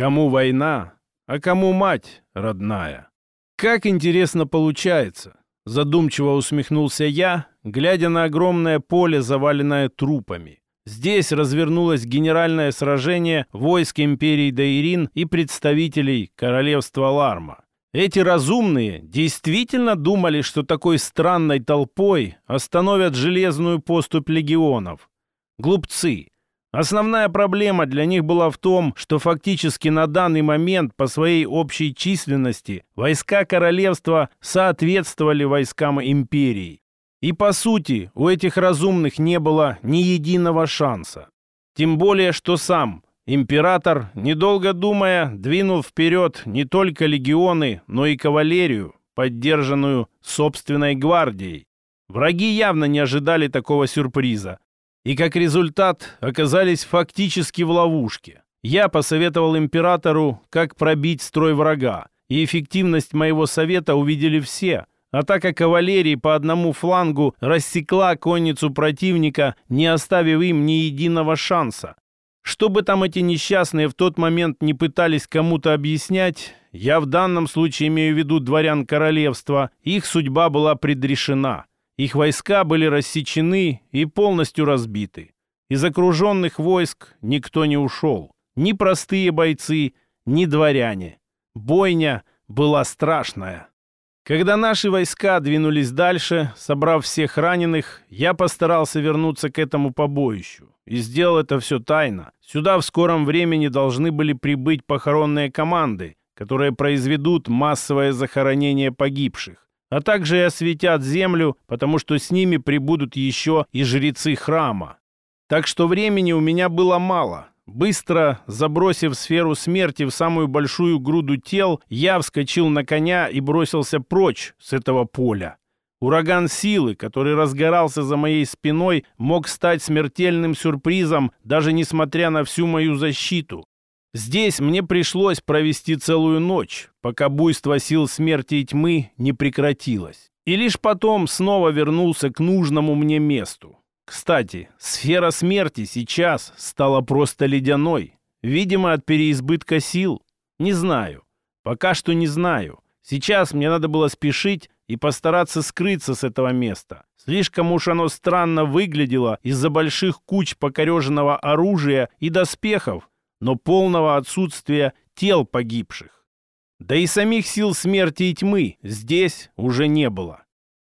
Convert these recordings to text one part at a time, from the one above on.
Кому война, а кому мать родная. Как интересно получается, задумчиво усмехнулся я, глядя на огромное поле, заваленное трупами. Здесь развернулось генеральное сражение войск империи Даирин и представителей королевства Ларма. Эти разумные действительно думали, что такой странной толпой остановят железную поступь легионов. Глупцы. Основная проблема для них была в том, что фактически на данный момент по своей общей численности войска королевства соответствовали войскам империи. И по сути у этих разумных не было ни единого шанса. Тем более, что сам император, недолго думая, двинул вперед не только легионы, но и кавалерию, поддержанную собственной гвардией. Враги явно не ожидали такого сюрприза, и как результат оказались фактически в ловушке. Я посоветовал императору, как пробить строй врага, и эффективность моего совета увидели все. Атака кавалерии по одному флангу рассекла конницу противника, не оставив им ни единого шанса. Что бы там эти несчастные в тот момент не пытались кому-то объяснять, я в данном случае имею в виду дворян королевства, их судьба была предрешена. Их войска были рассечены и полностью разбиты. Из окруженных войск никто не ушел. Ни простые бойцы, ни дворяне. Бойня была страшная. Когда наши войска двинулись дальше, собрав всех раненых, я постарался вернуться к этому побоищу. И сделал это все тайно. Сюда в скором времени должны были прибыть похоронные команды, которые произведут массовое захоронение погибших а также и осветят землю, потому что с ними прибудут еще и жрецы храма. Так что времени у меня было мало. Быстро забросив сферу смерти в самую большую груду тел, я вскочил на коня и бросился прочь с этого поля. Ураган силы, который разгорался за моей спиной, мог стать смертельным сюрпризом, даже несмотря на всю мою защиту. Здесь мне пришлось провести целую ночь, пока буйство сил смерти и тьмы не прекратилось. И лишь потом снова вернулся к нужному мне месту. Кстати, сфера смерти сейчас стала просто ледяной. Видимо, от переизбытка сил. Не знаю. Пока что не знаю. Сейчас мне надо было спешить и постараться скрыться с этого места. Слишком уж оно странно выглядело из-за больших куч покореженного оружия и доспехов, но полного отсутствия тел погибших. Да и самих сил смерти и тьмы здесь уже не было.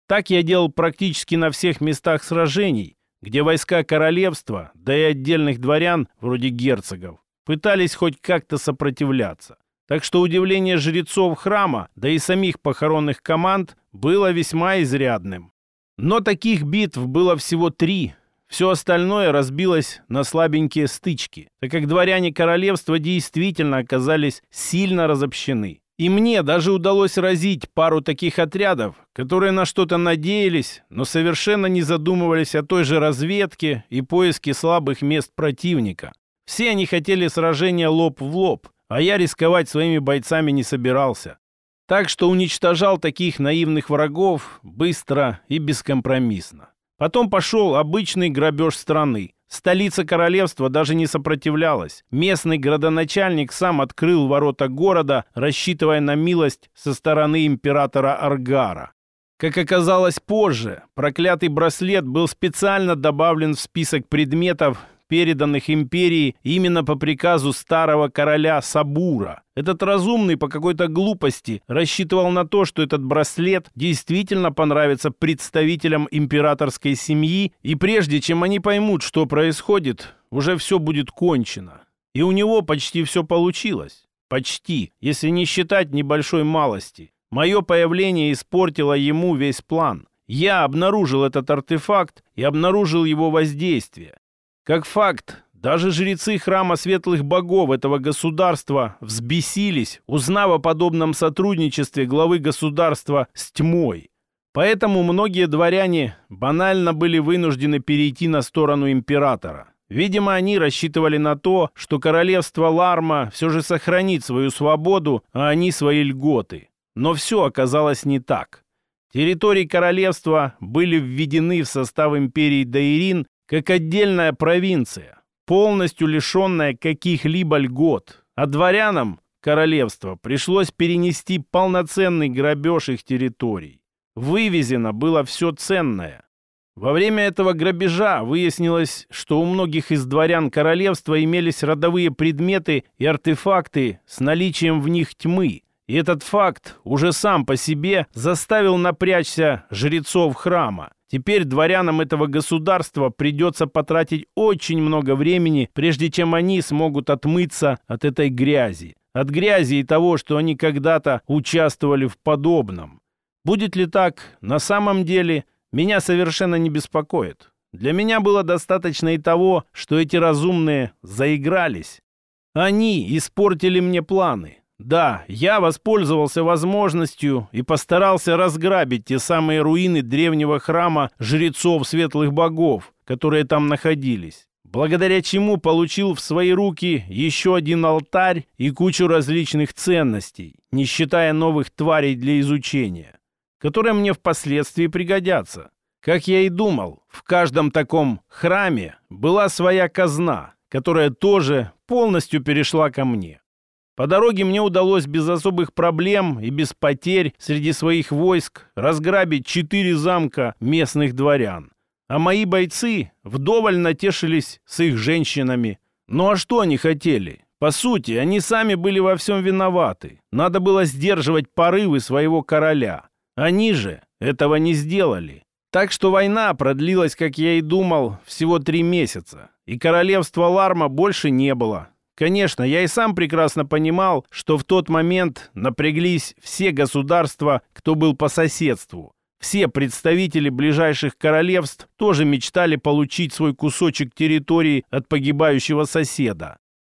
Так я делал практически на всех местах сражений, где войска королевства, да и отдельных дворян, вроде герцогов, пытались хоть как-то сопротивляться. Так что удивление жрецов храма, да и самих похоронных команд было весьма изрядным. Но таких битв было всего три, все остальное разбилось на слабенькие стычки, так как дворяне королевства действительно оказались сильно разобщены. И мне даже удалось разить пару таких отрядов, которые на что-то надеялись, но совершенно не задумывались о той же разведке и поиске слабых мест противника. Все они хотели сражения лоб в лоб, а я рисковать своими бойцами не собирался. Так что уничтожал таких наивных врагов быстро и бескомпромиссно. Потом пошел обычный грабеж страны. Столица королевства даже не сопротивлялась. Местный градоначальник сам открыл ворота города, рассчитывая на милость со стороны императора Аргара. Как оказалось позже, проклятый браслет был специально добавлен в список предметов, переданных империи именно по приказу старого короля Сабура. Этот разумный по какой-то глупости рассчитывал на то, что этот браслет действительно понравится представителям императорской семьи, и прежде чем они поймут, что происходит, уже все будет кончено. И у него почти все получилось. Почти, если не считать небольшой малости. Мое появление испортило ему весь план. Я обнаружил этот артефакт и обнаружил его воздействие. Как факт, даже жрецы храма светлых богов этого государства взбесились, узнав о подобном сотрудничестве главы государства с тьмой. Поэтому многие дворяне банально были вынуждены перейти на сторону императора. Видимо, они рассчитывали на то, что королевство Ларма все же сохранит свою свободу, а они свои льготы. Но все оказалось не так. Территории королевства были введены в состав империи Даирин как отдельная провинция, полностью лишенная каких-либо льгот. А дворянам королевства пришлось перенести полноценный грабеж их территорий. Вывезено было все ценное. Во время этого грабежа выяснилось, что у многих из дворян королевства имелись родовые предметы и артефакты с наличием в них тьмы. И этот факт уже сам по себе заставил напрячься жрецов храма. Теперь дворянам этого государства придется потратить очень много времени, прежде чем они смогут отмыться от этой грязи. От грязи и того, что они когда-то участвовали в подобном. Будет ли так на самом деле, меня совершенно не беспокоит. Для меня было достаточно и того, что эти разумные заигрались. Они испортили мне планы. Да, я воспользовался возможностью и постарался разграбить те самые руины древнего храма жрецов светлых богов, которые там находились, благодаря чему получил в свои руки еще один алтарь и кучу различных ценностей, не считая новых тварей для изучения, которые мне впоследствии пригодятся. Как я и думал, в каждом таком храме была своя казна, которая тоже полностью перешла ко мне. По дороге мне удалось без особых проблем и без потерь среди своих войск разграбить четыре замка местных дворян. А мои бойцы вдоволь натешились с их женщинами. Ну а что они хотели? По сути, они сами были во всем виноваты. Надо было сдерживать порывы своего короля. Они же этого не сделали. Так что война продлилась, как я и думал, всего три месяца. И королевства Ларма больше не было. Конечно, я и сам прекрасно понимал, что в тот момент напряглись все государства, кто был по соседству. Все представители ближайших королевств тоже мечтали получить свой кусочек территории от погибающего соседа.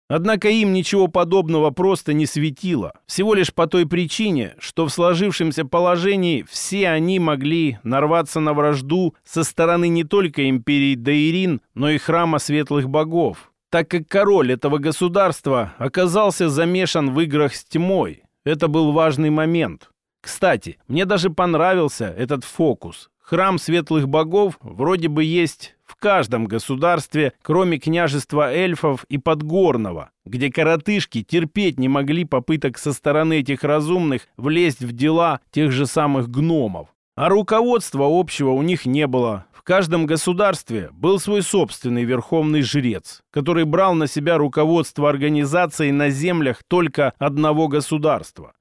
Однако им ничего подобного просто не светило, всего лишь по той причине, что в сложившемся положении все они могли нарваться на вражду со стороны не только империи Даирин, но и храма светлых богов, так как король этого государства оказался замешан в играх с тьмой. Это был важный момент. Кстати, мне даже понравился этот фокус. Храм светлых богов вроде бы есть в каждом государстве, кроме княжества эльфов и Подгорного, где коротышки терпеть не могли попыток со стороны этих разумных влезть в дела тех же самых гномов. А руководства общего у них не было, каждом государстве был свой собственный верховный жрец, который брал на себя руководство организацией на землях только одного государства.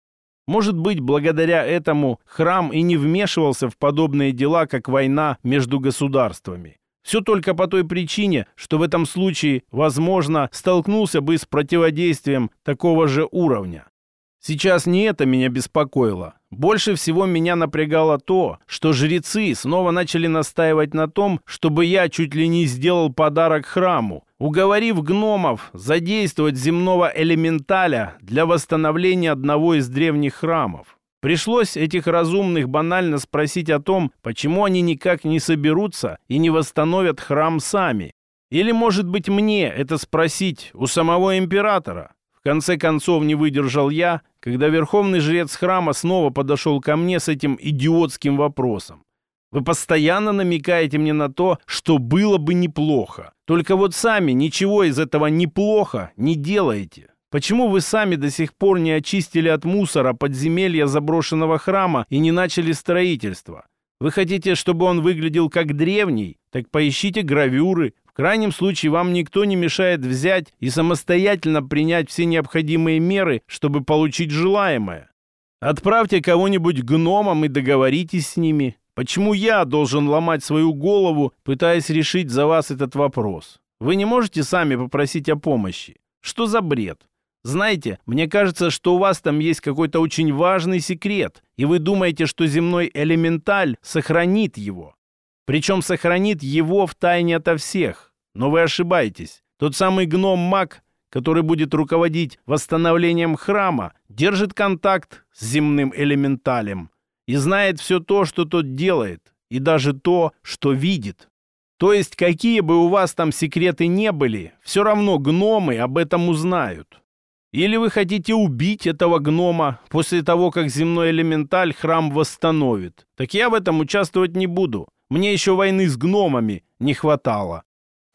Может быть, благодаря этому храм и не вмешивался в подобные дела, как война между государствами. Все только по той причине, что в этом случае, возможно, столкнулся бы с противодействием такого же уровня. Сейчас не это меня беспокоило. Больше всего меня напрягало то, что жрецы снова начали настаивать на том, чтобы я чуть ли не сделал подарок храму, уговорив гномов задействовать земного элементаля для восстановления одного из древних храмов. Пришлось этих разумных банально спросить о том, почему они никак не соберутся и не восстановят храм сами. Или, может быть, мне это спросить у самого императора? Конце концов не выдержал я, когда верховный жрец храма снова подошел ко мне с этим идиотским вопросом. Вы постоянно намекаете мне на то, что было бы неплохо. Только вот сами ничего из этого неплохо не делаете. Почему вы сами до сих пор не очистили от мусора подземелья заброшенного храма и не начали строительство? Вы хотите, чтобы он выглядел как древний? Так поищите гравюры, крайнем случае вам никто не мешает взять и самостоятельно принять все необходимые меры, чтобы получить желаемое. Отправьте кого-нибудь гномам и договоритесь с ними. Почему я должен ломать свою голову, пытаясь решить за вас этот вопрос? Вы не можете сами попросить о помощи? Что за бред? Знаете, мне кажется, что у вас там есть какой-то очень важный секрет, и вы думаете, что земной элементаль сохранит его. Причем сохранит его в тайне ото всех. Но вы ошибаетесь. Тот самый гном-маг, который будет руководить восстановлением храма, держит контакт с земным элементалем и знает все то, что тот делает, и даже то, что видит. То есть, какие бы у вас там секреты не были, все равно гномы об этом узнают. Или вы хотите убить этого гнома после того, как земной элементаль храм восстановит. Так я в этом участвовать не буду. Мне еще войны с гномами не хватало.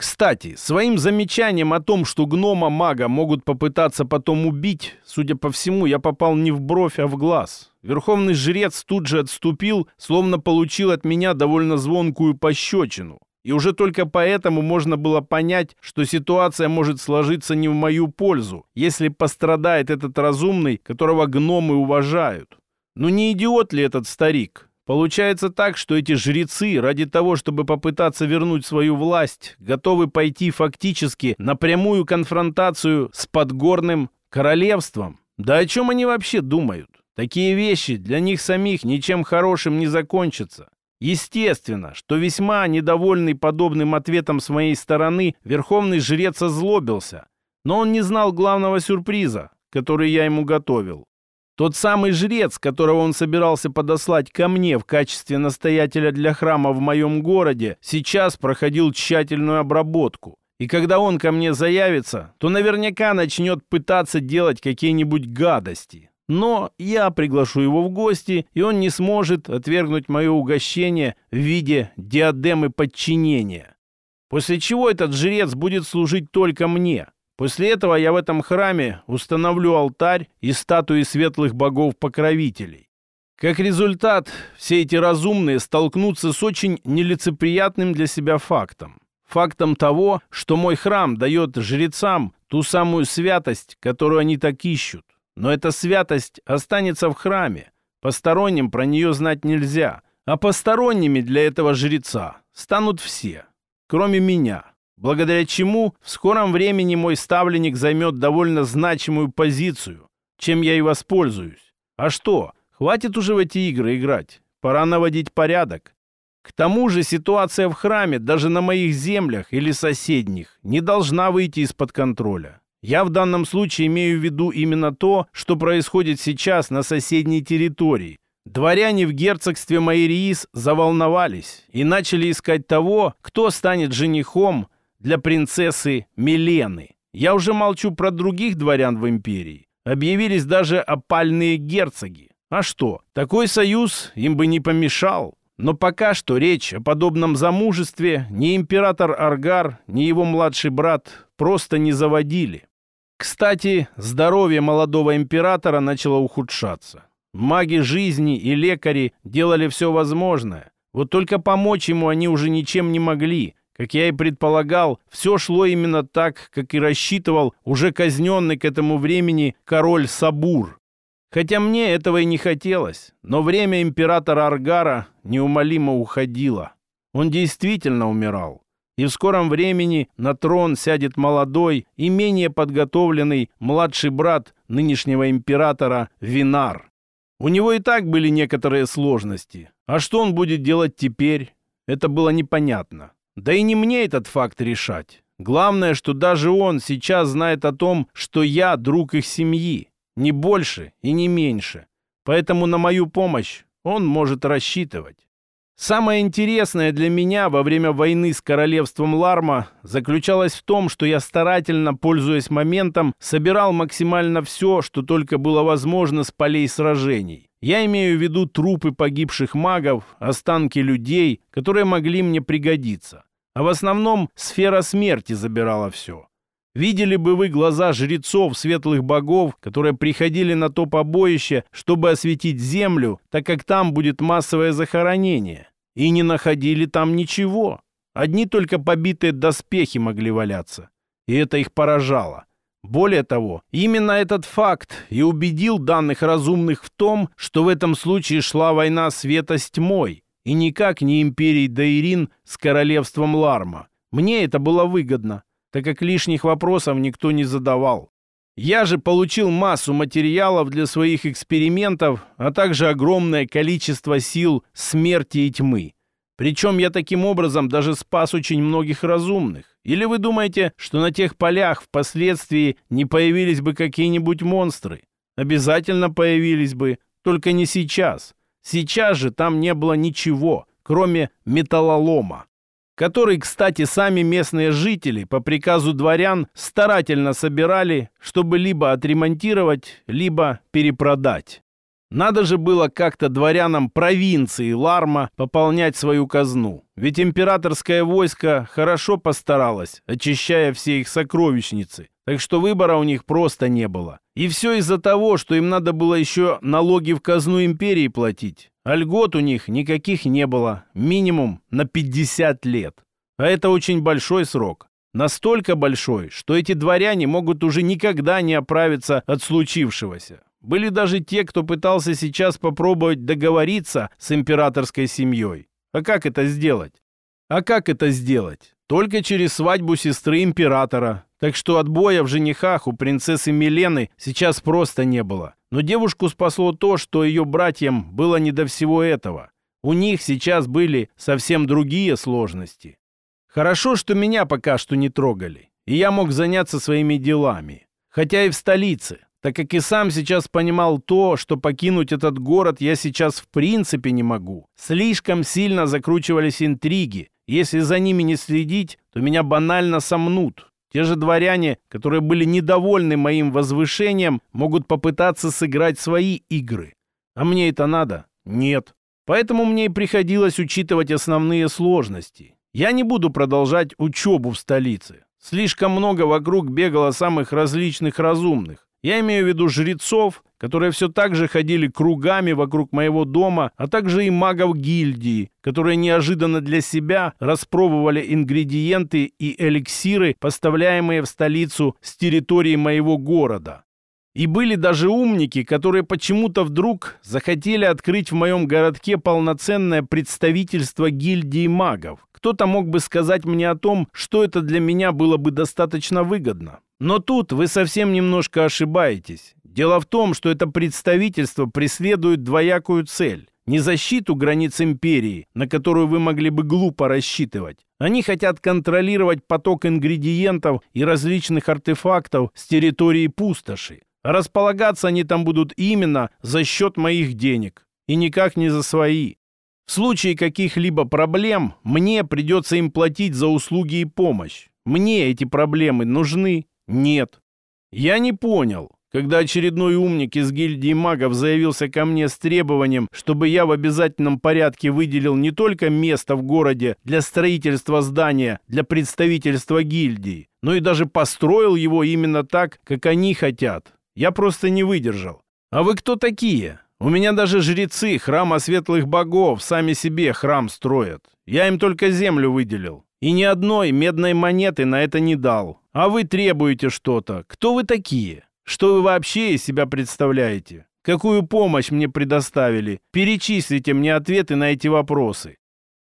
Кстати, своим замечанием о том, что гнома-мага могут попытаться потом убить, судя по всему, я попал не в бровь, а в глаз. Верховный жрец тут же отступил, словно получил от меня довольно звонкую пощечину. И уже только поэтому можно было понять, что ситуация может сложиться не в мою пользу, если пострадает этот разумный, которого гномы уважают. Ну не идиот ли этот старик? Получается так, что эти жрецы ради того, чтобы попытаться вернуть свою власть, готовы пойти фактически на прямую конфронтацию с подгорным королевством. Да о чем они вообще думают? Такие вещи для них самих ничем хорошим не закончатся. Естественно, что весьма недовольный подобным ответом с моей стороны, верховный жрец озлобился. Но он не знал главного сюрприза, который я ему готовил. Тот самый жрец, которого он собирался подослать ко мне в качестве настоятеля для храма в моем городе, сейчас проходил тщательную обработку. И когда он ко мне заявится, то наверняка начнет пытаться делать какие-нибудь гадости. Но я приглашу его в гости, и он не сможет отвергнуть мое угощение в виде диадемы подчинения. После чего этот жрец будет служить только мне, После этого я в этом храме установлю алтарь и статуи светлых богов-покровителей. Как результат, все эти разумные столкнутся с очень нелицеприятным для себя фактом. Фактом того, что мой храм дает жрецам ту самую святость, которую они так ищут. Но эта святость останется в храме. Посторонним про нее знать нельзя. А посторонними для этого жреца станут все, кроме меня благодаря чему в скором времени мой ставленник займет довольно значимую позицию, чем я и воспользуюсь. А что, хватит уже в эти игры играть, пора наводить порядок. К тому же ситуация в храме, даже на моих землях или соседних, не должна выйти из-под контроля. Я в данном случае имею в виду именно то, что происходит сейчас на соседней территории. Дворяне в герцогстве Майриис заволновались и начали искать того, кто станет женихом для принцессы Милены. Я уже молчу про других дворян в империи. Объявились даже опальные герцоги. А что, такой союз им бы не помешал. Но пока что речь о подобном замужестве ни император Аргар, ни его младший брат просто не заводили. Кстати, здоровье молодого императора начало ухудшаться. Маги жизни и лекари делали все возможное. Вот только помочь ему они уже ничем не могли, как я и предполагал, все шло именно так, как и рассчитывал уже казненный к этому времени король Сабур. Хотя мне этого и не хотелось, но время императора Аргара неумолимо уходило. Он действительно умирал. И в скором времени на трон сядет молодой и менее подготовленный младший брат нынешнего императора Винар. У него и так были некоторые сложности. А что он будет делать теперь? Это было непонятно. Да и не мне этот факт решать. Главное, что даже он сейчас знает о том, что я друг их семьи. Не больше и не меньше. Поэтому на мою помощь он может рассчитывать. Самое интересное для меня во время войны с королевством Ларма заключалось в том, что я старательно, пользуясь моментом, собирал максимально все, что только было возможно с полей сражений. Я имею в виду трупы погибших магов, останки людей, которые могли мне пригодиться. А в основном сфера смерти забирала все. Видели бы вы глаза жрецов светлых богов, которые приходили на то побоище, чтобы осветить землю, так как там будет массовое захоронение. И не находили там ничего. Одни только побитые доспехи могли валяться. И это их поражало. Более того, именно этот факт и убедил данных разумных в том, что в этом случае шла война света с тьмой, и никак не империей Даирин с королевством Ларма. Мне это было выгодно, так как лишних вопросов никто не задавал. Я же получил массу материалов для своих экспериментов, а также огромное количество сил смерти и тьмы. Причем я таким образом даже спас очень многих разумных. Или вы думаете, что на тех полях впоследствии не появились бы какие-нибудь монстры? Обязательно появились бы, только не сейчас. Сейчас же там не было ничего, кроме металлолома, который, кстати, сами местные жители по приказу дворян старательно собирали, чтобы либо отремонтировать, либо перепродать. Надо же было как-то дворянам провинции Ларма пополнять свою казну. Ведь императорское войско хорошо постаралось, очищая все их сокровищницы. Так что выбора у них просто не было. И все из-за того, что им надо было еще налоги в казну империи платить. А льгот у них никаких не было. Минимум на 50 лет. А это очень большой срок. Настолько большой, что эти дворяне могут уже никогда не оправиться от случившегося. Были даже те, кто пытался сейчас попробовать договориться с императорской семьей. А как это сделать? А как это сделать? Только через свадьбу сестры императора. Так что отбоя в женихах у принцессы Милены сейчас просто не было. Но девушку спасло то, что ее братьям было не до всего этого. У них сейчас были совсем другие сложности. Хорошо, что меня пока что не трогали, и я мог заняться своими делами. Хотя и в столице, так как и сам сейчас понимал то, что покинуть этот город я сейчас в принципе не могу. Слишком сильно закручивались интриги. Если за ними не следить, то меня банально сомнут. Те же дворяне, которые были недовольны моим возвышением, могут попытаться сыграть свои игры. А мне это надо? Нет. Поэтому мне и приходилось учитывать основные сложности. Я не буду продолжать учебу в столице. Слишком много вокруг бегало самых различных разумных. Я имею в виду жрецов, которые все так же ходили кругами вокруг моего дома, а также и магов гильдии, которые неожиданно для себя распробовали ингредиенты и эликсиры, поставляемые в столицу с территории моего города. И были даже умники, которые почему-то вдруг захотели открыть в моем городке полноценное представительство гильдии магов. Кто-то мог бы сказать мне о том, что это для меня было бы достаточно выгодно. Но тут вы совсем немножко ошибаетесь. Дело в том, что это представительство преследует двоякую цель. Не защиту границ империи, на которую вы могли бы глупо рассчитывать. Они хотят контролировать поток ингредиентов и различных артефактов с территории пустоши. А располагаться они там будут именно за счет моих денег. И никак не за свои. В случае каких-либо проблем мне придется им платить за услуги и помощь. Мне эти проблемы нужны нет. Я не понял, когда очередной умник из гильдии магов заявился ко мне с требованием, чтобы я в обязательном порядке выделил не только место в городе для строительства здания для представительства гильдии, но и даже построил его именно так, как они хотят. Я просто не выдержал. А вы кто такие? У меня даже жрецы храма светлых богов сами себе храм строят. Я им только землю выделил. И ни одной медной монеты на это не дал. А вы требуете что-то. Кто вы такие? Что вы вообще из себя представляете? Какую помощь мне предоставили? Перечислите мне ответы на эти вопросы.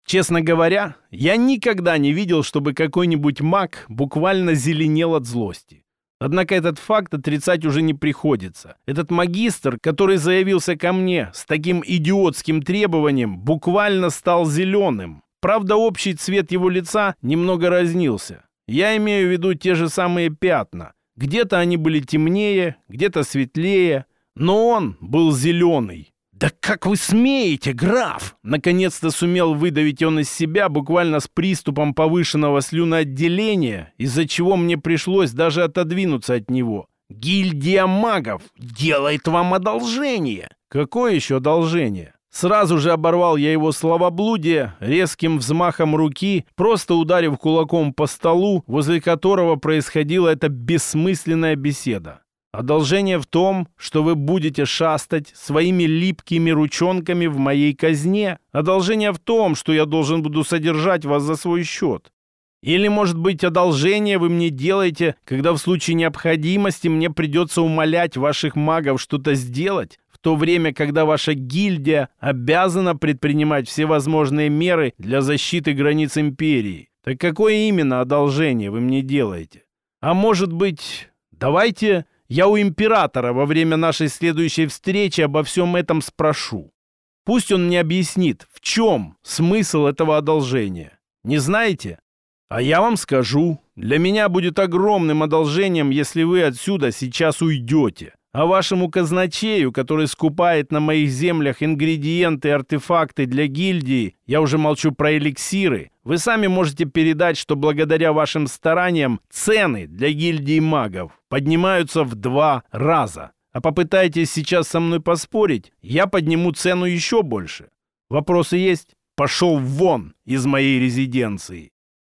Честно говоря, я никогда не видел, чтобы какой-нибудь маг буквально зеленел от злости. Однако этот факт отрицать уже не приходится. Этот магистр, который заявился ко мне с таким идиотским требованием, буквально стал зеленым. Правда, общий цвет его лица немного разнился. Я имею в виду те же самые пятна. Где-то они были темнее, где-то светлее, но он был зеленый. «Да как вы смеете, граф!» Наконец-то сумел выдавить он из себя буквально с приступом повышенного слюноотделения, из-за чего мне пришлось даже отодвинуться от него. «Гильдия магов делает вам одолжение!» «Какое еще одолжение?» Сразу же оборвал я его словоблудие резким взмахом руки, просто ударив кулаком по столу, возле которого происходила эта бессмысленная беседа. Одолжение в том, что вы будете шастать своими липкими ручонками в моей казне. Одолжение в том, что я должен буду содержать вас за свой счет. Или, может быть, одолжение вы мне делаете, когда в случае необходимости мне придется умолять ваших магов что-то сделать, то время, когда ваша гильдия обязана предпринимать все возможные меры для защиты границ империи. Так какое именно одолжение вы мне делаете? А может быть, давайте я у императора во время нашей следующей встречи обо всем этом спрошу. Пусть он мне объяснит, в чем смысл этого одолжения. Не знаете? А я вам скажу. Для меня будет огромным одолжением, если вы отсюда сейчас уйдете. А вашему казначею, который скупает на моих землях ингредиенты и артефакты для гильдии, я уже молчу про эликсиры, вы сами можете передать, что благодаря вашим стараниям цены для гильдии магов поднимаются в два раза. а попытаетесь сейчас со мной поспорить, я подниму цену еще больше. Вопросы есть? Пошел вон из моей резиденции.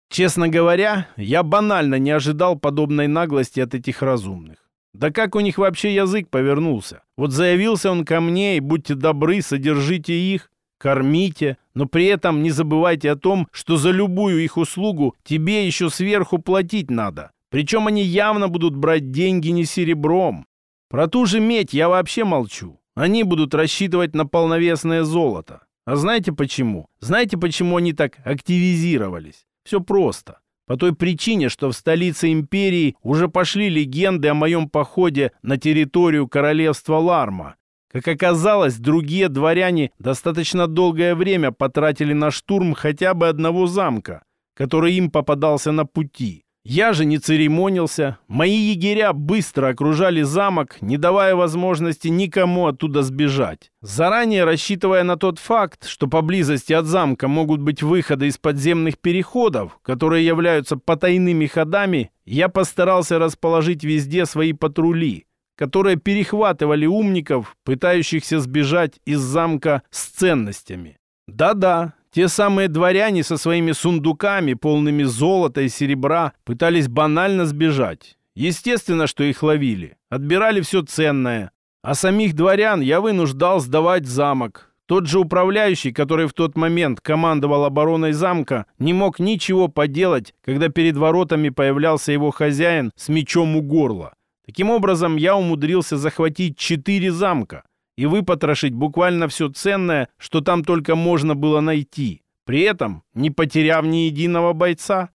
Честно говоря, я банально не ожидал подобной наглости от этих разумных. Да как у них вообще язык повернулся? Вот заявился он ко мне, и будьте добры, содержите их, кормите, но при этом не забывайте о том, что за любую их услугу тебе еще сверху платить надо. Причем они явно будут брать деньги не серебром. Про ту же медь я вообще молчу. Они будут рассчитывать на полновесное золото. А знаете почему? Знаете, почему они так активизировались? Все просто. По той причине, что в столице империи уже пошли легенды о моем походе на территорию королевства Ларма. Как оказалось, другие дворяне достаточно долгое время потратили на штурм хотя бы одного замка, который им попадался на пути. Я же не церемонился. Мои егеря быстро окружали замок, не давая возможности никому оттуда сбежать. Заранее рассчитывая на тот факт, что поблизости от замка могут быть выходы из подземных переходов, которые являются потайными ходами, я постарался расположить везде свои патрули, которые перехватывали умников, пытающихся сбежать из замка с ценностями. Да-да, те самые дворяне со своими сундуками, полными золота и серебра, пытались банально сбежать. Естественно, что их ловили. Отбирали все ценное. А самих дворян я вынуждал сдавать замок. Тот же управляющий, который в тот момент командовал обороной замка, не мог ничего поделать, когда перед воротами появлялся его хозяин с мечом у горла. Таким образом, я умудрился захватить четыре замка, и выпотрошить буквально все ценное, что там только можно было найти, при этом не потеряв ни единого бойца.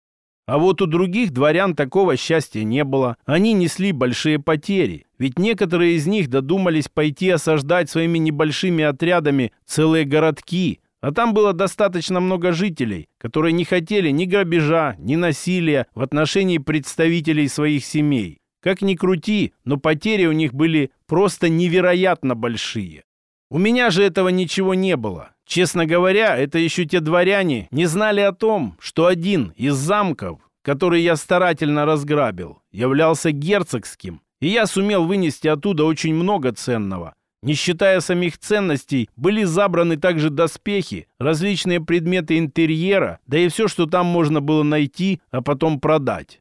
А вот у других дворян такого счастья не было. Они несли большие потери, ведь некоторые из них додумались пойти осаждать своими небольшими отрядами целые городки, а там было достаточно много жителей, которые не хотели ни грабежа, ни насилия в отношении представителей своих семей. Как ни крути, но потери у них были просто невероятно большие. У меня же этого ничего не было. Честно говоря, это еще те дворяне не знали о том, что один из замков, который я старательно разграбил, являлся герцогским, и я сумел вынести оттуда очень много ценного. Не считая самих ценностей, были забраны также доспехи, различные предметы интерьера, да и все, что там можно было найти, а потом продать.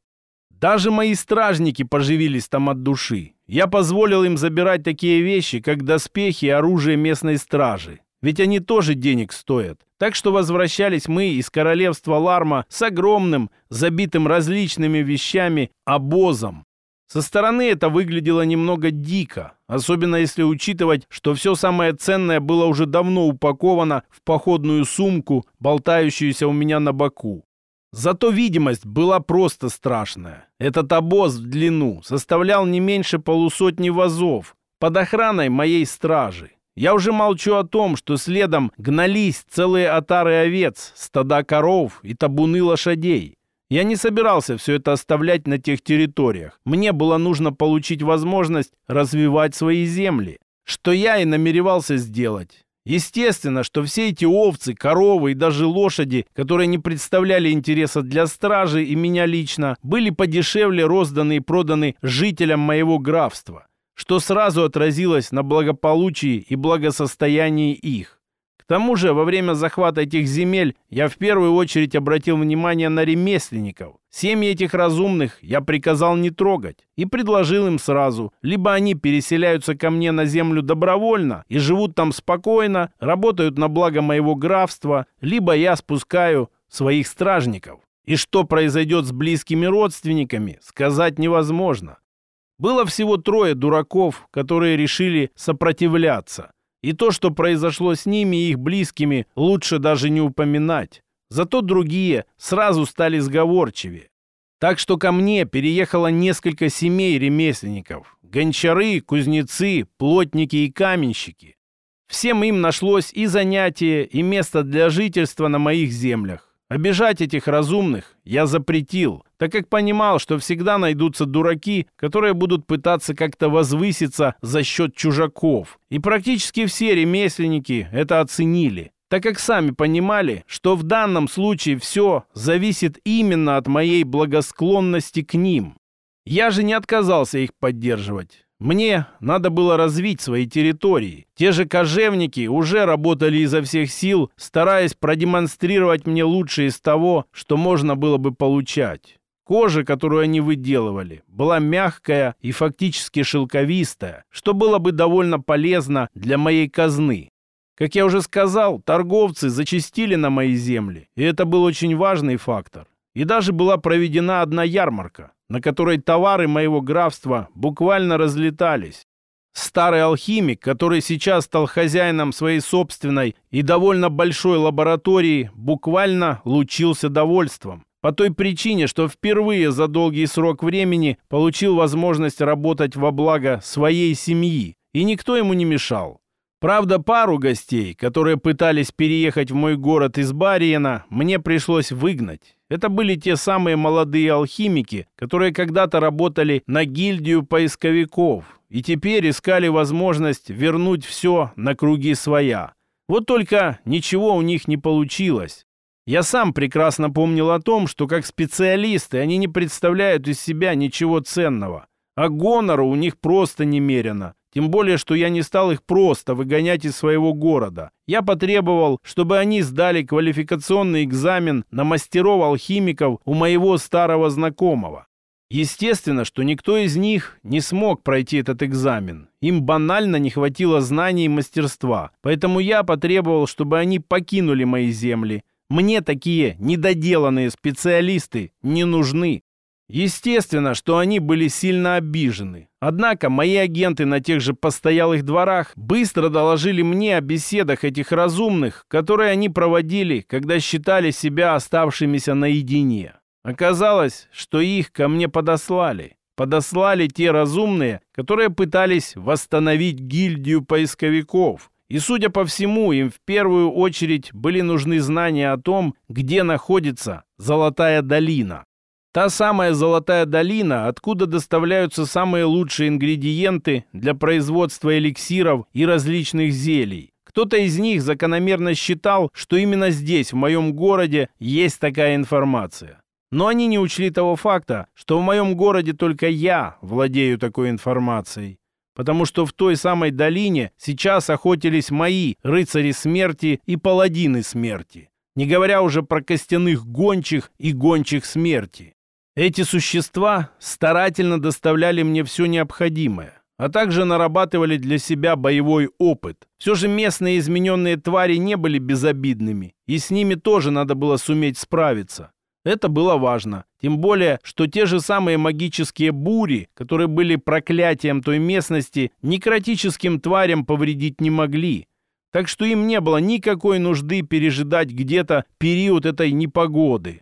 Даже мои стражники поживились там от души. Я позволил им забирать такие вещи, как доспехи и оружие местной стражи. Ведь они тоже денег стоят. Так что возвращались мы из королевства Ларма с огромным, забитым различными вещами, обозом. Со стороны это выглядело немного дико, особенно если учитывать, что все самое ценное было уже давно упаковано в походную сумку, болтающуюся у меня на боку. Зато видимость была просто страшная. Этот обоз в длину составлял не меньше полусотни вазов под охраной моей стражи. Я уже молчу о том, что следом гнались целые отары овец, стада коров и табуны лошадей. Я не собирался все это оставлять на тех территориях. Мне было нужно получить возможность развивать свои земли, что я и намеревался сделать. Естественно, что все эти овцы, коровы и даже лошади, которые не представляли интереса для стражи и меня лично, были подешевле розданы и проданы жителям моего графства, что сразу отразилось на благополучии и благосостоянии их тому же, во время захвата этих земель я в первую очередь обратил внимание на ремесленников. Семьи этих разумных я приказал не трогать и предложил им сразу. Либо они переселяются ко мне на землю добровольно и живут там спокойно, работают на благо моего графства, либо я спускаю своих стражников. И что произойдет с близкими родственниками, сказать невозможно. Было всего трое дураков, которые решили сопротивляться. И то, что произошло с ними и их близкими, лучше даже не упоминать. Зато другие сразу стали сговорчивее. Так что ко мне переехало несколько семей ремесленников. Гончары, кузнецы, плотники и каменщики. Всем им нашлось и занятие, и место для жительства на моих землях. Обижать этих разумных я запретил, так как понимал, что всегда найдутся дураки, которые будут пытаться как-то возвыситься за счет чужаков. И практически все ремесленники это оценили, так как сами понимали, что в данном случае все зависит именно от моей благосклонности к ним. Я же не отказался их поддерживать. Мне надо было развить свои территории. Те же кожевники уже работали изо всех сил, стараясь продемонстрировать мне лучшее из того, что можно было бы получать. Кожа, которую они выделывали, была мягкая и фактически шелковистая, что было бы довольно полезно для моей казны. Как я уже сказал, торговцы зачастили на мои земли, и это был очень важный фактор. И даже была проведена одна ярмарка, на которой товары моего графства буквально разлетались. Старый алхимик, который сейчас стал хозяином своей собственной и довольно большой лаборатории, буквально лучился довольством. По той причине, что впервые за долгий срок времени получил возможность работать во благо своей семьи, и никто ему не мешал. Правда, пару гостей, которые пытались переехать в мой город из Бариена, мне пришлось выгнать. Это были те самые молодые алхимики, которые когда-то работали на гильдию поисковиков и теперь искали возможность вернуть все на круги своя. Вот только ничего у них не получилось. Я сам прекрасно помнил о том, что как специалисты они не представляют из себя ничего ценного, а гонора у них просто немерено. Тем более, что я не стал их просто выгонять из своего города. Я потребовал, чтобы они сдали квалификационный экзамен на мастеров-алхимиков у моего старого знакомого. Естественно, что никто из них не смог пройти этот экзамен. Им банально не хватило знаний и мастерства. Поэтому я потребовал, чтобы они покинули мои земли. Мне такие недоделанные специалисты не нужны. Естественно, что они были сильно обижены. Однако мои агенты на тех же постоялых дворах быстро доложили мне о беседах этих разумных, которые они проводили, когда считали себя оставшимися наедине. Оказалось, что их ко мне подослали. Подослали те разумные, которые пытались восстановить гильдию поисковиков. И, судя по всему, им в первую очередь были нужны знания о том, где находится Золотая долина. Та самая золотая долина, откуда доставляются самые лучшие ингредиенты для производства эликсиров и различных зелий. Кто-то из них закономерно считал, что именно здесь, в моем городе, есть такая информация. Но они не учли того факта, что в моем городе только я владею такой информацией. Потому что в той самой долине сейчас охотились мои рыцари смерти и паладины смерти. Не говоря уже про костяных гончих и гончих смерти. Эти существа старательно доставляли мне все необходимое, а также нарабатывали для себя боевой опыт. Все же местные измененные твари не были безобидными, и с ними тоже надо было суметь справиться. Это было важно. Тем более, что те же самые магические бури, которые были проклятием той местности, некротическим тварям повредить не могли. Так что им не было никакой нужды пережидать где-то период этой непогоды.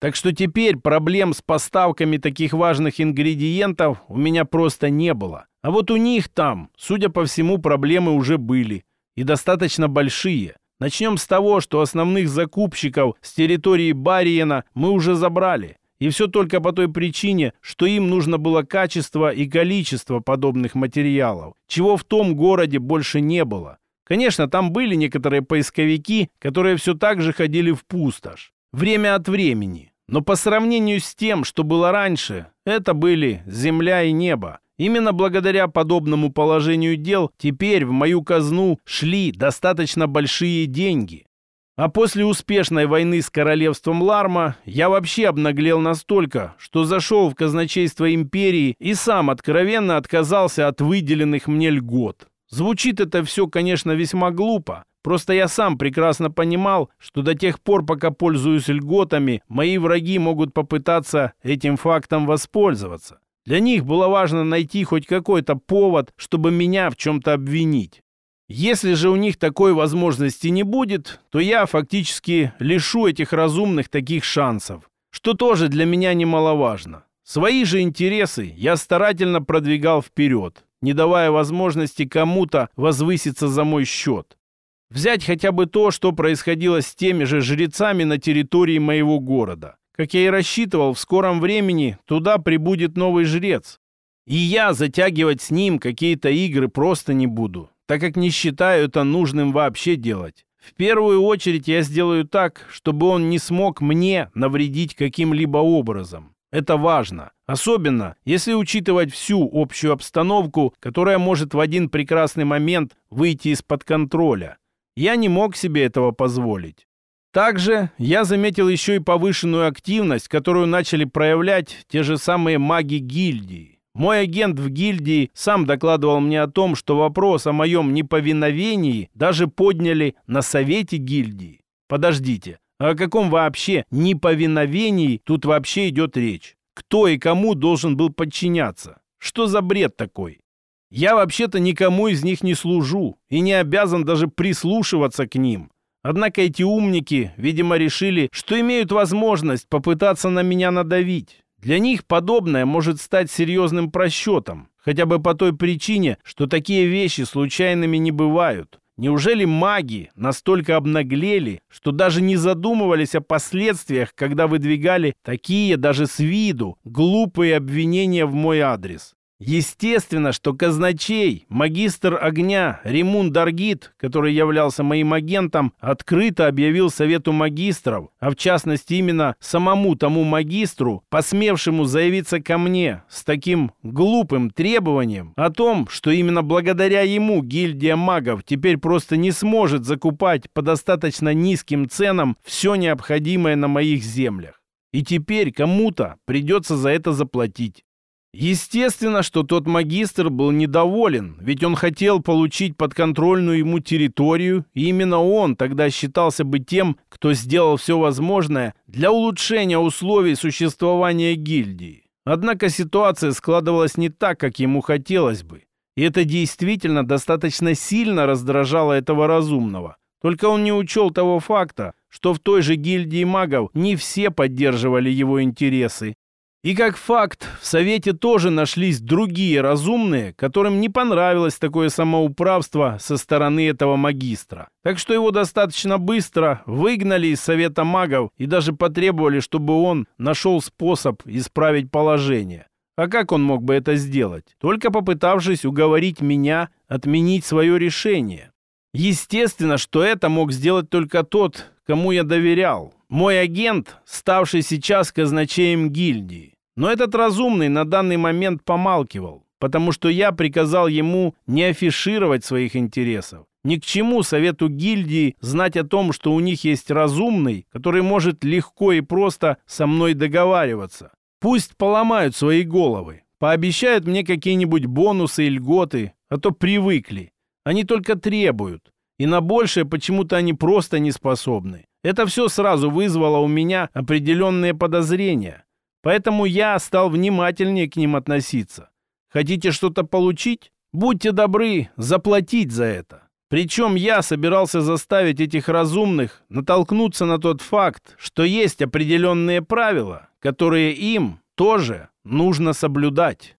Так что теперь проблем с поставками таких важных ингредиентов у меня просто не было. А вот у них там, судя по всему, проблемы уже были. И достаточно большие. Начнем с того, что основных закупщиков с территории Бариена мы уже забрали. И все только по той причине, что им нужно было качество и количество подобных материалов, чего в том городе больше не было. Конечно, там были некоторые поисковики, которые все так же ходили в пустошь. Время от времени. Но по сравнению с тем, что было раньше, это были земля и небо. Именно благодаря подобному положению дел теперь в мою казну шли достаточно большие деньги. А после успешной войны с королевством Ларма я вообще обнаглел настолько, что зашел в казначейство империи и сам откровенно отказался от выделенных мне льгот. Звучит это все, конечно, весьма глупо, Просто я сам прекрасно понимал, что до тех пор, пока пользуюсь льготами, мои враги могут попытаться этим фактом воспользоваться. Для них было важно найти хоть какой-то повод, чтобы меня в чем-то обвинить. Если же у них такой возможности не будет, то я фактически лишу этих разумных таких шансов, что тоже для меня немаловажно. Свои же интересы я старательно продвигал вперед, не давая возможности кому-то возвыситься за мой счет. Взять хотя бы то, что происходило с теми же жрецами на территории моего города. Как я и рассчитывал, в скором времени туда прибудет новый жрец. И я затягивать с ним какие-то игры просто не буду, так как не считаю это нужным вообще делать. В первую очередь я сделаю так, чтобы он не смог мне навредить каким-либо образом. Это важно. Особенно, если учитывать всю общую обстановку, которая может в один прекрасный момент выйти из-под контроля. Я не мог себе этого позволить. Также я заметил еще и повышенную активность, которую начали проявлять те же самые маги гильдии. Мой агент в гильдии сам докладывал мне о том, что вопрос о моем неповиновении даже подняли на совете гильдии. Подождите, а о каком вообще неповиновении тут вообще идет речь? Кто и кому должен был подчиняться? Что за бред такой? Я вообще-то никому из них не служу и не обязан даже прислушиваться к ним. Однако эти умники, видимо, решили, что имеют возможность попытаться на меня надавить. Для них подобное может стать серьезным просчетом, хотя бы по той причине, что такие вещи случайными не бывают. Неужели маги настолько обнаглели, что даже не задумывались о последствиях, когда выдвигали такие даже с виду глупые обвинения в мой адрес? Естественно, что казначей, магистр огня Римун Даргит, который являлся моим агентом, открыто объявил Совету магистров, а в частности именно самому тому магистру, посмевшему заявиться ко мне с таким глупым требованием о том, что именно благодаря ему гильдия магов теперь просто не сможет закупать по достаточно низким ценам все необходимое на моих землях. И теперь кому-то придется за это заплатить. Естественно, что тот магистр был недоволен, ведь он хотел получить подконтрольную ему территорию, и именно он тогда считался бы тем, кто сделал все возможное для улучшения условий существования гильдии. Однако ситуация складывалась не так, как ему хотелось бы. И это действительно достаточно сильно раздражало этого разумного. Только он не учел того факта, что в той же гильдии магов не все поддерживали его интересы, и как факт, в Совете тоже нашлись другие разумные, которым не понравилось такое самоуправство со стороны этого магистра. Так что его достаточно быстро выгнали из Совета магов и даже потребовали, чтобы он нашел способ исправить положение. А как он мог бы это сделать? Только попытавшись уговорить меня отменить свое решение. Естественно, что это мог сделать только тот, кому я доверял, мой агент, ставший сейчас казначеем гильдии. Но этот разумный на данный момент помалкивал, потому что я приказал ему не афишировать своих интересов. Ни к чему совету гильдии знать о том, что у них есть разумный, который может легко и просто со мной договариваться. Пусть поломают свои головы, пообещают мне какие-нибудь бонусы и льготы, а то привыкли. Они только требуют. И на большее почему-то они просто не способны. Это все сразу вызвало у меня определенные подозрения. Поэтому я стал внимательнее к ним относиться. Хотите что-то получить? Будьте добры заплатить за это. Причем я собирался заставить этих разумных натолкнуться на тот факт, что есть определенные правила, которые им тоже нужно соблюдать.